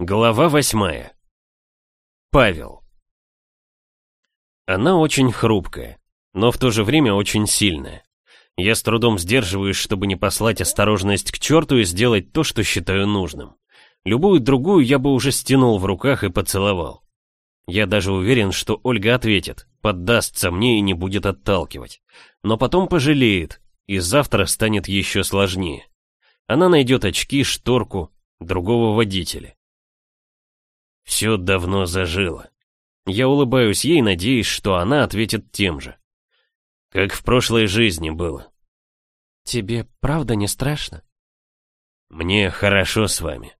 Глава восьмая. Павел. Она очень хрупкая, но в то же время очень сильная. Я с трудом сдерживаюсь, чтобы не послать осторожность к черту и сделать то, что считаю нужным. Любую другую я бы уже стянул в руках и поцеловал. Я даже уверен, что Ольга ответит, поддастся мне и не будет отталкивать. Но потом пожалеет, и завтра станет еще сложнее. Она найдет очки, шторку, другого водителя. Все давно зажило. Я улыбаюсь ей, надеясь, что она ответит тем же. Как в прошлой жизни было. Тебе правда не страшно? Мне хорошо с вами.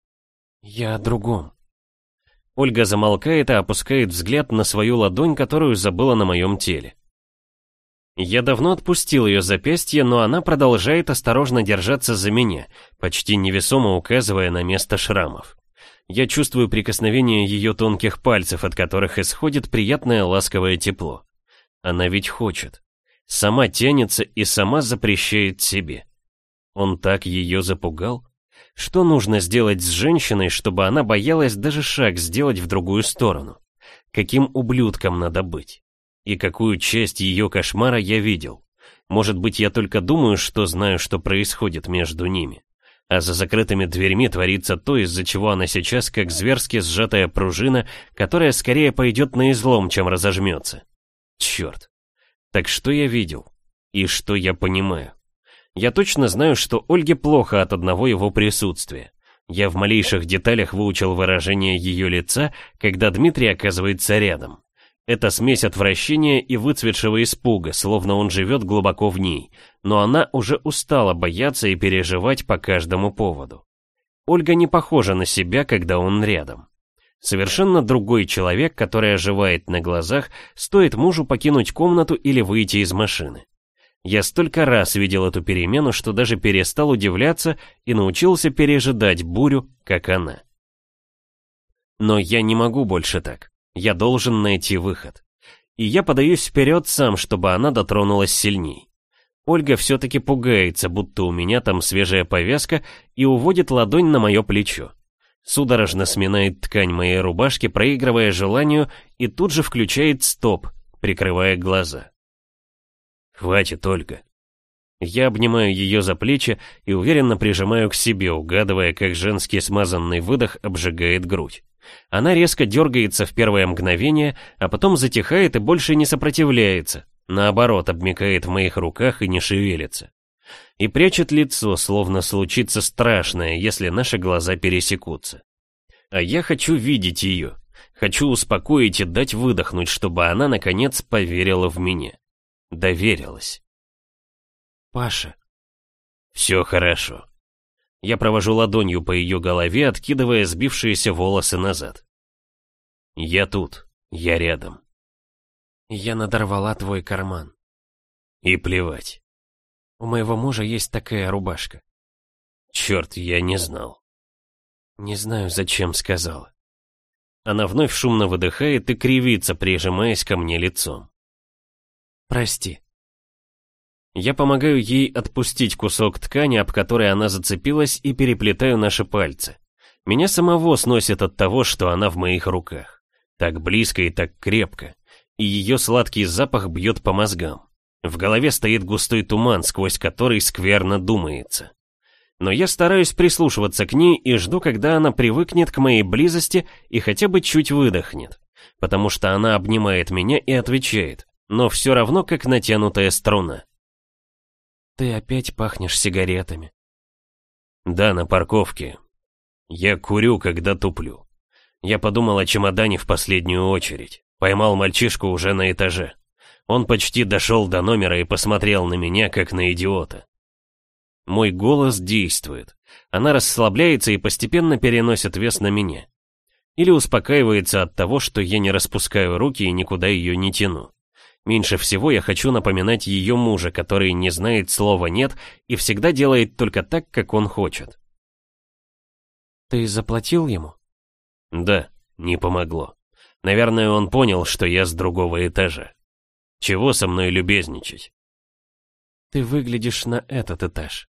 Я о другом. Ольга замолкает и опускает взгляд на свою ладонь, которую забыла на моем теле. Я давно отпустил ее запястье, но она продолжает осторожно держаться за меня, почти невесомо указывая на место шрамов. Я чувствую прикосновение ее тонких пальцев, от которых исходит приятное ласковое тепло. Она ведь хочет. Сама тянется и сама запрещает себе. Он так ее запугал? Что нужно сделать с женщиной, чтобы она боялась даже шаг сделать в другую сторону? Каким ублюдком надо быть? И какую часть ее кошмара я видел? Может быть, я только думаю, что знаю, что происходит между ними а за закрытыми дверьми творится то, из-за чего она сейчас как зверски сжатая пружина, которая скорее пойдет на излом, чем разожмется. Черт. Так что я видел? И что я понимаю? Я точно знаю, что Ольге плохо от одного его присутствия. Я в малейших деталях выучил выражение ее лица, когда Дмитрий оказывается рядом. Это смесь отвращения и выцветшего испуга, словно он живет глубоко в ней, но она уже устала бояться и переживать по каждому поводу. Ольга не похожа на себя, когда он рядом. Совершенно другой человек, который оживает на глазах, стоит мужу покинуть комнату или выйти из машины. Я столько раз видел эту перемену, что даже перестал удивляться и научился пережидать бурю, как она. Но я не могу больше так. Я должен найти выход. И я подаюсь вперед сам, чтобы она дотронулась сильней. Ольга все-таки пугается, будто у меня там свежая повязка, и уводит ладонь на мое плечо. Судорожно сминает ткань моей рубашки, проигрывая желанию, и тут же включает стоп, прикрывая глаза. «Хватит, Ольга». Я обнимаю ее за плечи и уверенно прижимаю к себе, угадывая, как женский смазанный выдох обжигает грудь. Она резко дергается в первое мгновение, а потом затихает и больше не сопротивляется, наоборот, обмикает в моих руках и не шевелится. И прячет лицо, словно случится страшное, если наши глаза пересекутся. А я хочу видеть ее, хочу успокоить и дать выдохнуть, чтобы она, наконец, поверила в меня. Доверилась. Паша. Все хорошо. Я провожу ладонью по ее голове, откидывая сбившиеся волосы назад. Я тут, я рядом. Я надорвала твой карман. И плевать. У моего мужа есть такая рубашка. Черт, я не знал. Не знаю, зачем сказала. Она вновь шумно выдыхает и кривится, прижимаясь ко мне лицом. Прости. Я помогаю ей отпустить кусок ткани, об который она зацепилась, и переплетаю наши пальцы. Меня самого сносит от того, что она в моих руках. Так близко и так крепко. И ее сладкий запах бьет по мозгам. В голове стоит густой туман, сквозь который скверно думается. Но я стараюсь прислушиваться к ней и жду, когда она привыкнет к моей близости и хотя бы чуть выдохнет. Потому что она обнимает меня и отвечает, но все равно как натянутая струна. Ты опять пахнешь сигаретами. Да, на парковке. Я курю, когда туплю. Я подумал о чемодане в последнюю очередь. Поймал мальчишку уже на этаже. Он почти дошел до номера и посмотрел на меня, как на идиота. Мой голос действует. Она расслабляется и постепенно переносит вес на меня. Или успокаивается от того, что я не распускаю руки и никуда ее не тяну. Меньше всего я хочу напоминать ее мужа, который не знает слова «нет» и всегда делает только так, как он хочет. Ты заплатил ему? Да, не помогло. Наверное, он понял, что я с другого этажа. Чего со мной любезничать? Ты выглядишь на этот этаж.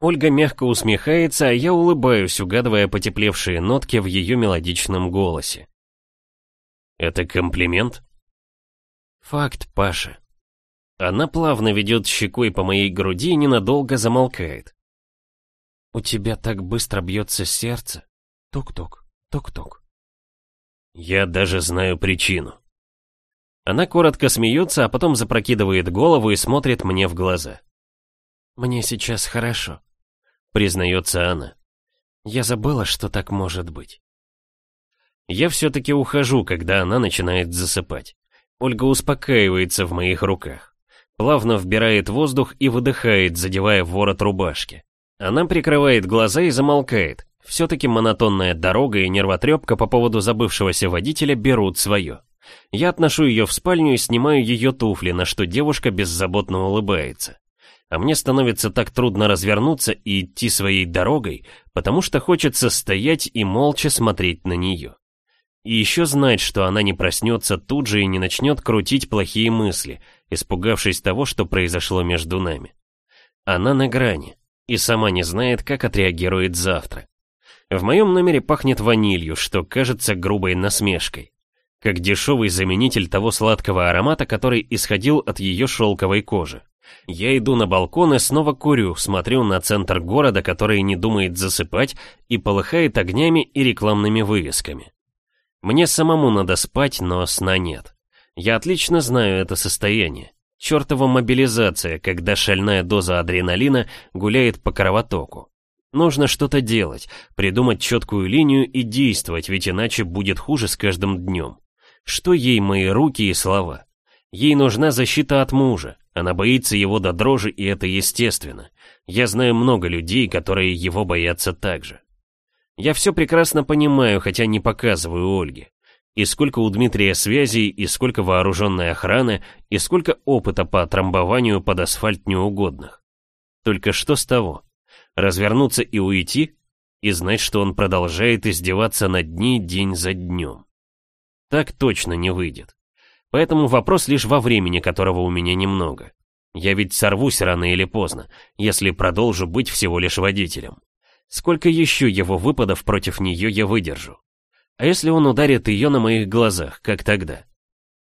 Ольга мягко усмехается, а я улыбаюсь, угадывая потеплевшие нотки в ее мелодичном голосе. «Это комплимент?» «Факт, Паша». Она плавно ведет щекой по моей груди и ненадолго замолкает. «У тебя так быстро бьется сердце. Тук-тук, тук-тук». Я даже знаю причину. Она коротко смеется, а потом запрокидывает голову и смотрит мне в глаза. «Мне сейчас хорошо», — признается она. «Я забыла, что так может быть». Я все-таки ухожу, когда она начинает засыпать. Ольга успокаивается в моих руках. Плавно вбирает воздух и выдыхает, задевая ворот рубашки. Она прикрывает глаза и замолкает. Все-таки монотонная дорога и нервотрепка по поводу забывшегося водителя берут свое. Я отношу ее в спальню и снимаю ее туфли, на что девушка беззаботно улыбается. А мне становится так трудно развернуться и идти своей дорогой, потому что хочется стоять и молча смотреть на нее. И еще знать, что она не проснется тут же и не начнет крутить плохие мысли, испугавшись того, что произошло между нами. Она на грани и сама не знает, как отреагирует завтра. В моем номере пахнет ванилью, что кажется грубой насмешкой. Как дешевый заменитель того сладкого аромата, который исходил от ее шелковой кожи. Я иду на балкон и снова курю, смотрю на центр города, который не думает засыпать и полыхает огнями и рекламными вывесками. Мне самому надо спать, но сна нет. Я отлично знаю это состояние. Чертова мобилизация, когда шальная доза адреналина гуляет по кровотоку. Нужно что-то делать, придумать четкую линию и действовать, ведь иначе будет хуже с каждым днем. Что ей мои руки и слова? Ей нужна защита от мужа. Она боится его до дрожи, и это естественно. Я знаю много людей, которые его боятся так же. Я все прекрасно понимаю, хотя не показываю Ольге. И сколько у Дмитрия связей, и сколько вооруженной охраны, и сколько опыта по трамбованию под асфальт неугодных. Только что с того? развернуться и уйти, и знать, что он продолжает издеваться над ней день за днем. Так точно не выйдет. Поэтому вопрос лишь во времени, которого у меня немного. Я ведь сорвусь рано или поздно, если продолжу быть всего лишь водителем. Сколько еще его выпадов против нее я выдержу? А если он ударит ее на моих глазах, как тогда?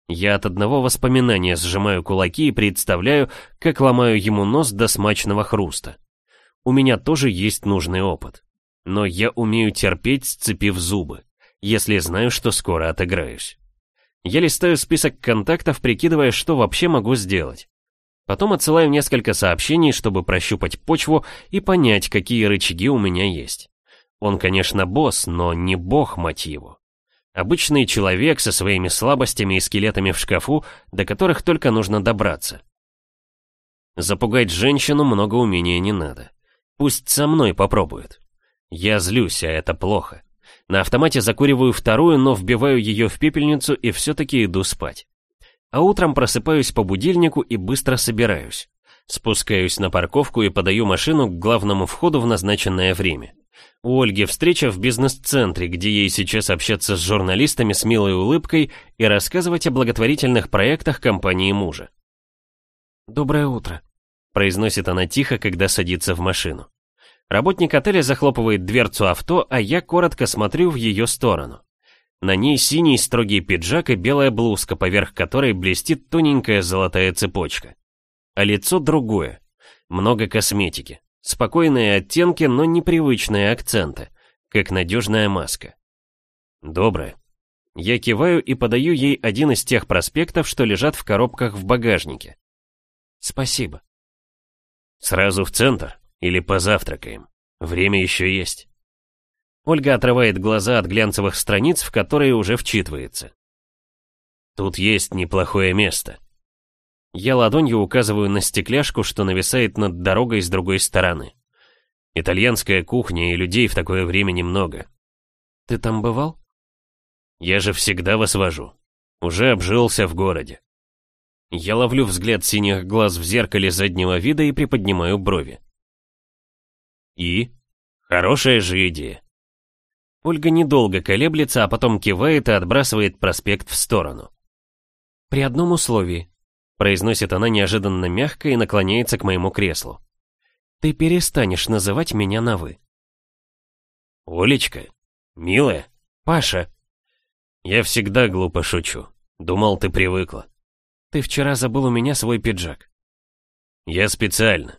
Я от одного воспоминания сжимаю кулаки и представляю, как ломаю ему нос до смачного хруста. У меня тоже есть нужный опыт. Но я умею терпеть, сцепив зубы, если знаю, что скоро отыграюсь. Я листаю список контактов, прикидывая, что вообще могу сделать. Потом отсылаю несколько сообщений, чтобы прощупать почву и понять, какие рычаги у меня есть. Он, конечно, босс, но не бог, его. Обычный человек со своими слабостями и скелетами в шкафу, до которых только нужно добраться. Запугать женщину много умения не надо. Пусть со мной попробует. Я злюсь, а это плохо. На автомате закуриваю вторую, но вбиваю ее в пепельницу и все-таки иду спать. А утром просыпаюсь по будильнику и быстро собираюсь. Спускаюсь на парковку и подаю машину к главному входу в назначенное время. У Ольги встреча в бизнес-центре, где ей сейчас общаться с журналистами с милой улыбкой и рассказывать о благотворительных проектах компании мужа. «Доброе утро», произносит она тихо, когда садится в машину. Работник отеля захлопывает дверцу авто, а я коротко смотрю в ее сторону. На ней синий строгий пиджак и белая блузка, поверх которой блестит тоненькая золотая цепочка. А лицо другое. Много косметики. Спокойные оттенки, но непривычные акценты, как надежная маска. Доброе. Я киваю и подаю ей один из тех проспектов, что лежат в коробках в багажнике. Спасибо. Сразу в центр? Или позавтракаем? Время еще есть. Ольга отрывает глаза от глянцевых страниц, в которые уже вчитывается. Тут есть неплохое место. Я ладонью указываю на стекляшку, что нависает над дорогой с другой стороны. Итальянская кухня и людей в такое время немного. Ты там бывал? Я же всегда вас вожу. Уже обжился в городе. Я ловлю взгляд синих глаз в зеркале заднего вида и приподнимаю брови. И? Хорошая же идея. Ольга недолго колеблется, а потом кивает и отбрасывает проспект в сторону. «При одном условии», — произносит она неожиданно мягко и наклоняется к моему креслу. Ты перестанешь называть меня на «вы». Олечка? Милая? Паша. Я всегда глупо шучу. Думал, ты привыкла. Ты вчера забыл у меня свой пиджак. Я специально.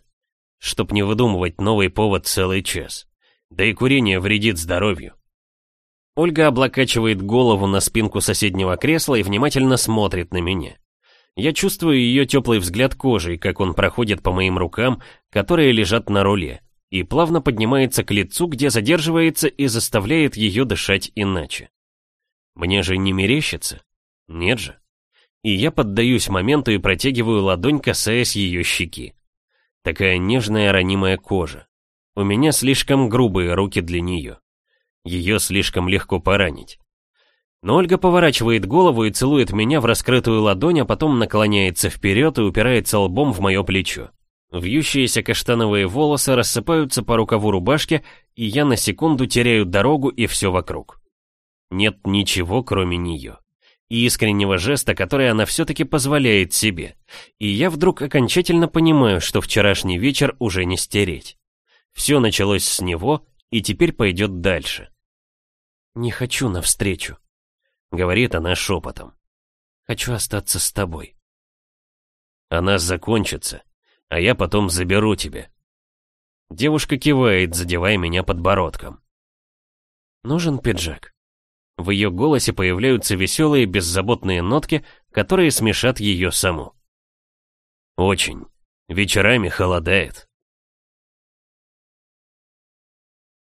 Чтоб не выдумывать новый повод целый час. Да и курение вредит здоровью. Ольга облокачивает голову на спинку соседнего кресла и внимательно смотрит на меня. Я чувствую ее теплый взгляд кожей, как он проходит по моим рукам, которые лежат на руле, и плавно поднимается к лицу, где задерживается и заставляет ее дышать иначе. Мне же не мерещится? Нет же. И я поддаюсь моменту и протягиваю ладонь, касаясь ее щеки. Такая нежная ранимая кожа. У меня слишком грубые руки для нее. Ее слишком легко поранить. Но Ольга поворачивает голову и целует меня в раскрытую ладонь, а потом наклоняется вперед и упирается лбом в мое плечо. Вьющиеся каштановые волосы рассыпаются по рукаву рубашки, и я на секунду теряю дорогу и все вокруг. Нет ничего, кроме нее. И искреннего жеста, который она все-таки позволяет себе. И я вдруг окончательно понимаю, что вчерашний вечер уже не стереть. Все началось с него, и теперь пойдет дальше. «Не хочу навстречу», — говорит она шепотом. «Хочу остаться с тобой». «Она закончится, а я потом заберу тебя». Девушка кивает, задевая меня подбородком. «Нужен пиджак». В ее голосе появляются веселые, беззаботные нотки, которые смешат ее саму. «Очень. Вечерами холодает».